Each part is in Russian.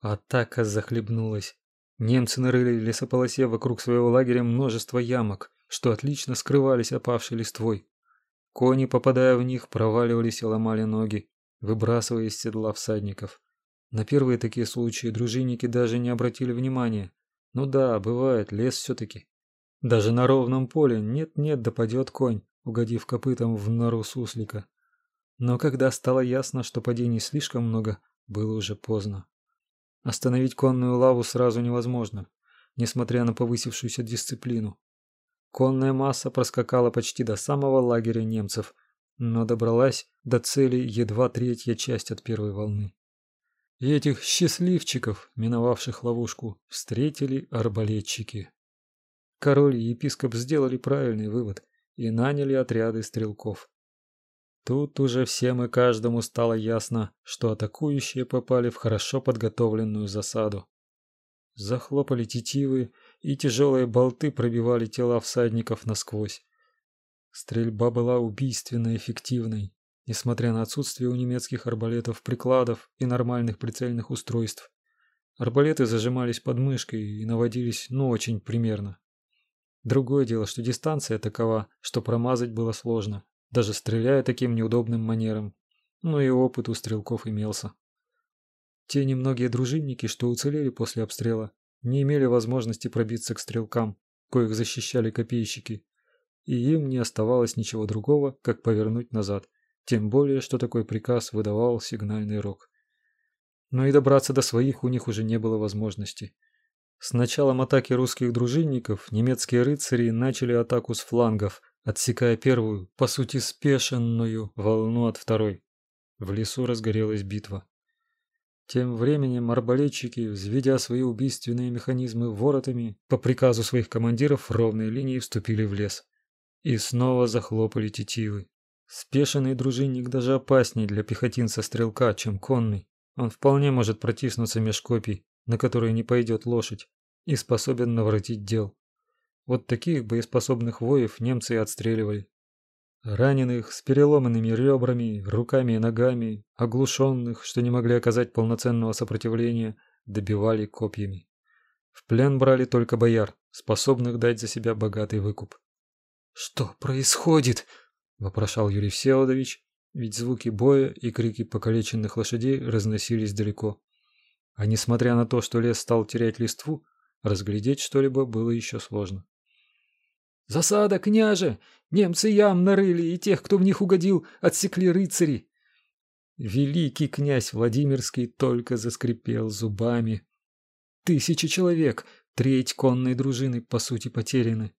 Атака захлебнулась. Немцы нарыли в лесополосе вокруг своего лагеря множество ямок, что отлично скрывались опавшей листвой. Кони, попадая в них, проваливались и ломали ноги, выбрасывая из седла всадников. На первые такие случаи дружинники даже не обратили внимания. Ну да, бывает, лес все-таки. Даже на ровном поле нет-нет да падет конь, угодив копытом в нору суслика. Но когда стало ясно, что падений слишком много, было уже поздно. Остановить конную лаву сразу невозможно, несмотря на повысившуюся дисциплину. Конная масса проскакала почти до самого лагеря немцев, но добралась до цели едва третья часть от первой волны. И этих счастливчиков, миновавших ловушку, встретили арбалетчики. Король и епископ сделали правильный вывод и наняли отряды стрелков. Тут уже всем и каждому стало ясно, что атакующие попали в хорошо подготовленную засаду. Захлопали тетивы, и тяжелые болты пробивали тела всадников насквозь. Стрельба была убийственно эффективной, несмотря на отсутствие у немецких арбалетов прикладов и нормальных прицельных устройств. Арбалеты зажимались под мышкой и наводились, ну, очень примерно. Другое дело, что дистанция такова, что промазать было сложно даже стреляя таким неудобным манером. Но и опыт у стрелков имелся. Те немногие дружинники, что уцелели после обстрела, не имели возможности пробиться к стрелкам, коих защищали копейщики, и им не оставалось ничего другого, как повернуть назад, тем более, что такой приказ выдавал сигнальный рог. Но и добраться до своих у них уже не было возможности. С началом атаки русских дружинников немецкие рыцари начали атаку с флангов, отсекая первую, по сути спешенную волну от второй. В лесу разгорелась битва. Тем временем арбалетчики, взведя свои убийственные механизмы воротами, по приказу своих командиров ровной линией вступили в лес. И снова захлопали тетивы. Спешенный дружинник даже опаснее для пехотинца-стрелка, чем конный. Он вполне может протиснуться меж копий, на которые не пойдет лошадь, и способен наворотить дел. Вот таких боеспособных воев немцы и отстреливали. Раненых с переломанными ребрами, руками и ногами, оглушенных, что не могли оказать полноценного сопротивления, добивали копьями. В плен брали только бояр, способных дать за себя богатый выкуп. «Что происходит?» – вопрошал Юрий Всеволодович, ведь звуки боя и крики покалеченных лошадей разносились далеко. А несмотря на то, что лес стал терять листву, разглядеть что-либо было еще сложно. «Засада, княже! Немцы ям нарыли, и тех, кто в них угодил, отсекли рыцари!» Великий князь Владимирский только заскрипел зубами. Тысячи человек, треть конной дружины, по сути, потеряны.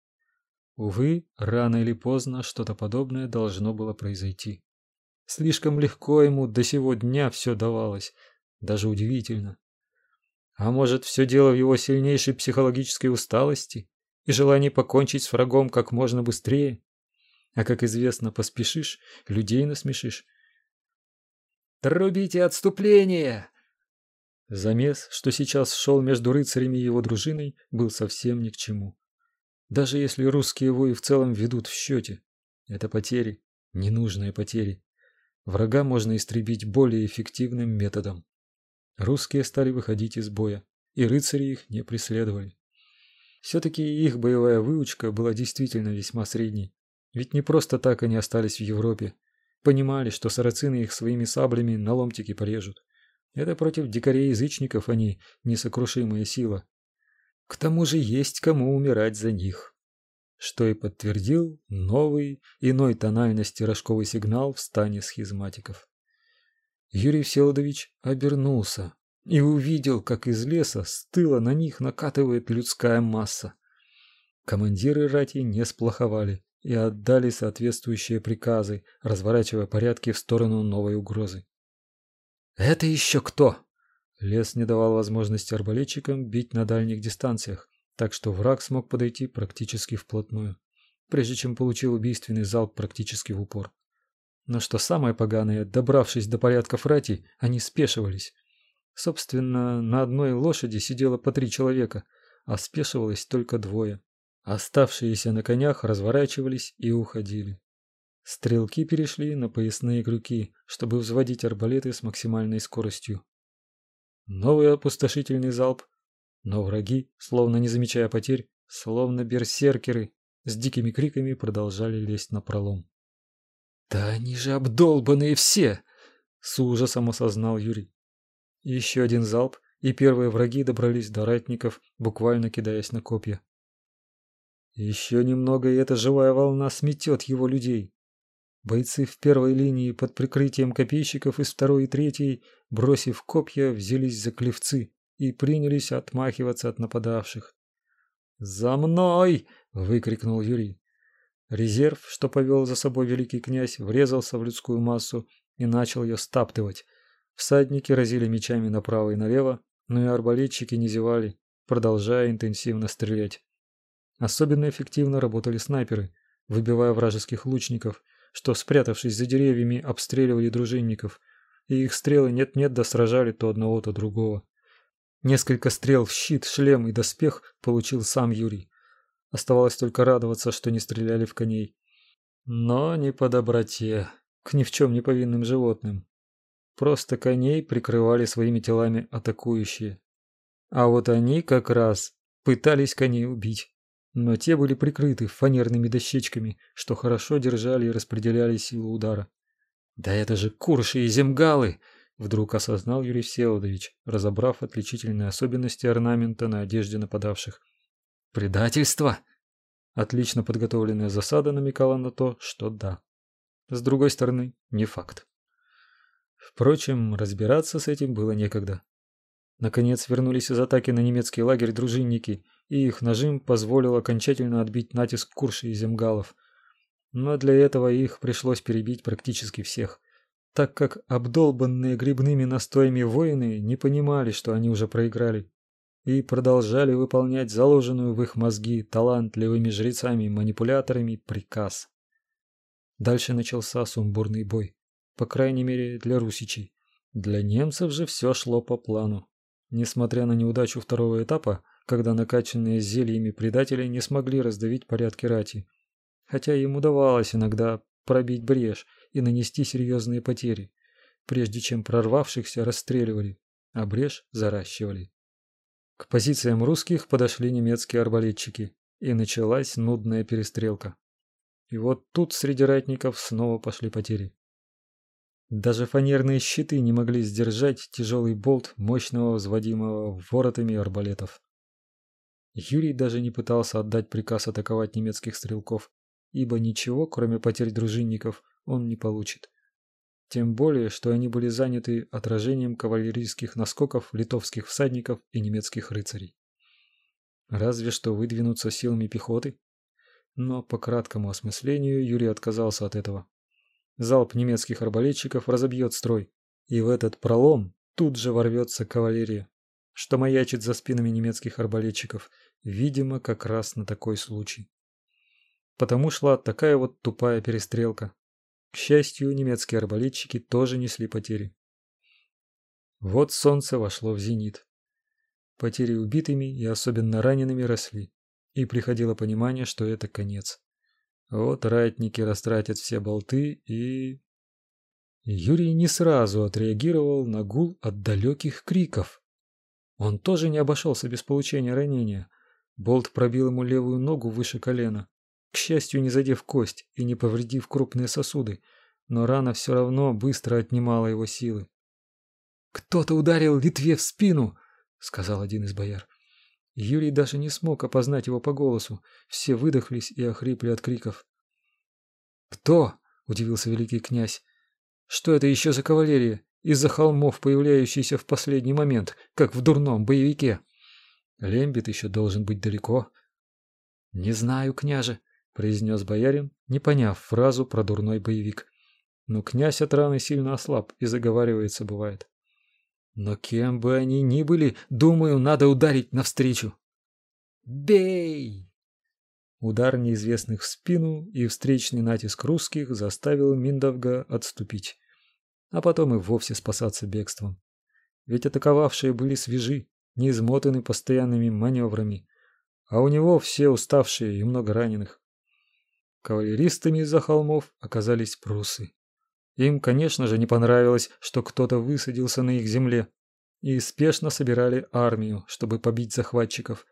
Увы, рано или поздно что-то подобное должно было произойти. Слишком легко ему до сего дня все давалось, даже удивительно. А может, все дело в его сильнейшей психологической усталости? И желание покончить с врагом как можно быстрее. А как известно, поспешишь, людей насмешишь. «Трубите отступление!» Замес, что сейчас шел между рыцарями и его дружиной, был совсем ни к чему. Даже если русские вои в целом ведут в счете, это потери, ненужные потери. Врага можно истребить более эффективным методом. Русские стали выходить из боя, и рыцари их не преследовали. Все-таки их боевая выучка была действительно весьма средней. Ведь не просто так они остались в Европе. Понимали, что сарацины их своими саблями на ломтики порежут. Это против дикарей-язычников они несокрушимая сила. К тому же есть кому умирать за них. Что и подтвердил новый, иной тональности рожковый сигнал в стане схизматиков. Юрий Всеволодович обернулся и увидел, как из леса с тыла на них накатывает людская масса. Командиры рати не сплоховали и отдали соответствующие приказы, разворачивая порядки в сторону новой угрозы. «Это еще кто?» Лес не давал возможности арбалетчикам бить на дальних дистанциях, так что враг смог подойти практически вплотную, прежде чем получил убийственный залп практически в упор. Но что самое поганое, добравшись до порядков рати, они спешивались, Собственно, на одной лошади сидело по три человека, а спешивалось только двое. Оставшиеся на конях разворачивались и уходили. Стрелки перешли на поясные крюки, чтобы взводить арбалеты с максимальной скоростью. Новый опустошительный залп. Но враги, словно не замечая потерь, словно берсеркеры, с дикими криками продолжали лезть на пролом. «Да они же обдолбанные все!» — с ужасом осознал Юрий. Еще один залп, и первые враги добрались до ратников, буквально кидаясь на копья. Еще немного, и эта живая волна сметет его людей. Бойцы в первой линии под прикрытием копейщиков из второй и третьей, бросив копья, взялись за клевцы и принялись отмахиваться от нападавших. «За мной!» — выкрикнул Юрий. Резерв, что повел за собой великий князь, врезался в людскую массу и начал ее стаптывать. Всадники разили мечами направо и налево, но и арбалетчики не зевали, продолжая интенсивно стрелять. Особенно эффективно работали снайперы, выбивая вражеских лучников, что, спрятавшись за деревьями, обстреливали дружинников, и их стрелы нет-нет да сражали то одного, то другого. Несколько стрел в щит, шлем и доспех получил сам Юрий. Оставалось только радоваться, что не стреляли в коней. Но не по доброте, к ни в чем не повинным животным. Просто коней прикрывали своими телами атакующие. А вот они как раз пытались коней убить. Но те были прикрыты фанерными дощечками, что хорошо держали и распределяли силу удара. «Да это же курши и земгалы!» Вдруг осознал Юрий Всеволодович, разобрав отличительные особенности орнамента на одежде нападавших. Предательство? Отлично подготовленная засада намекала на то, что да. С другой стороны, не факт. Впрочем, разбираться с этим было некогда. Наконец вернулись из атаки на немецкий лагерь дружинники, и их нажим позволил окончательно отбить натиск курши и земгалов. Но для этого их пришлось перебить практически всех, так как обдолбанные грибными настоями воины не понимали, что они уже проиграли и продолжали выполнять заложенную в их мозги талантливыми жрецами манипуляторами приказ. Дальше начался сумбурный бой, по крайней мере для русичей. Для немцев же все шло по плану. Несмотря на неудачу второго этапа, когда накачанные зельями предатели не смогли раздавить порядки рати, хотя им удавалось иногда пробить брешь и нанести серьезные потери, прежде чем прорвавшихся расстреливали, а брешь заращивали. К позициям русских подошли немецкие арбалетчики, и началась нудная перестрелка. И вот тут среди ратников снова пошли потери. Даже фанерные щиты не могли сдержать тяжелый болт мощного взводимого воротами арбалетов. Юрий даже не пытался отдать приказ атаковать немецких стрелков, ибо ничего, кроме потерь дружинников, он не получит. Тем более, что они были заняты отражением кавалерийских наскоков литовских всадников и немецких рыцарей. Разве что выдвинуться силами пехоты. Но по краткому осмыслению Юрий отказался от этого. Залп немецких арбалетчиков разобьет строй, и в этот пролом тут же ворвется кавалерия, что маячит за спинами немецких арбалетчиков, видимо, как раз на такой случай. Потому шла такая вот тупая перестрелка, к счастью, немецкие арбалетчики тоже несли потери. Вот солнце вошло в зенит. Потери убитыми и особенно ранеными росли, и приходило понимание, что это конец. Вот ратники растратят все болты и Юрий не сразу отреагировал на гул от далеких криков. Он тоже не обошелся без получения ранения. Болт пробил ему левую ногу выше колена к счастью, не задев кость и не повредив крупные сосуды, но рана все равно быстро отнимала его силы. «Кто-то ударил Литве в спину!» — сказал один из бояр. Юрий даже не смог опознать его по голосу, все выдохлись и охрипли от криков. «Кто?» — удивился великий князь. «Что это еще за кавалерия, из-за холмов, появляющаяся в последний момент, как в дурном боевике?» Лембит еще должен быть далеко. «Не знаю, княже», произнес боярин, не поняв фразу про дурной боевик. Но князь от раны сильно ослаб и заговаривается бывает. Но кем бы они ни были, думаю, надо ударить навстречу. Бей! Удар неизвестных в спину и встречный натиск русских заставил Миндовга отступить, а потом и вовсе спасаться бегством. Ведь атаковавшие были свежи, не измотаны постоянными маневрами, а у него все уставшие и много раненых. Кавалеристами из-за холмов оказались прусы. Им, конечно же, не понравилось, что кто-то высадился на их земле. и спешно собирали армию, чтобы побить захватчиков.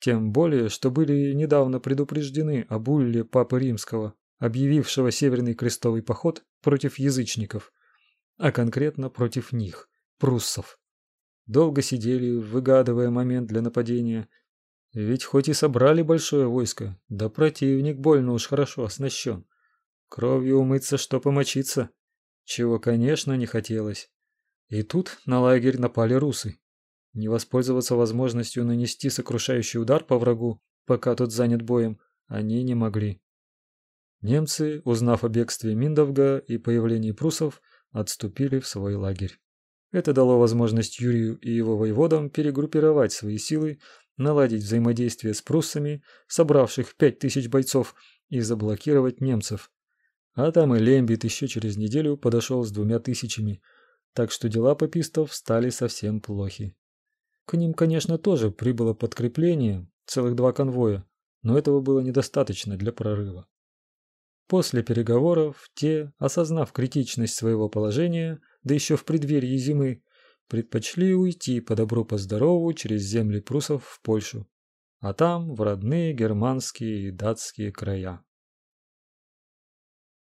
Тем более, что были недавно предупреждены об булле Папы Римского, объявившего Северный крестовый поход против язычников, а конкретно против них, пруссов. Долго сидели, выгадывая момент для нападения. Ведь хоть и собрали большое войско, да противник больно уж хорошо оснащен. Кровью умыться, что помочиться, чего, конечно, не хотелось. И тут на лагерь напали русы. Не воспользоваться возможностью нанести сокрушающий удар по врагу, пока тот занят боем, они не могли. Немцы, узнав о бегстве Миндовга и появлении прусов, отступили в свой лагерь. Это дало возможность Юрию и его воеводам перегруппировать свои силы, наладить взаимодействие с пруссами, собравших пять тысяч бойцов, и заблокировать немцев. А там и Лембит еще через неделю подошел с двумя тысячами, так что дела попистов стали совсем плохи. К ним, конечно, тоже прибыло подкрепление, целых два конвоя, но этого было недостаточно для прорыва. После переговоров те, осознав критичность своего положения, да еще в преддверии зимы, предпочли уйти по добру по здорову через земли прусов в Польшу, а там в родные германские и датские края.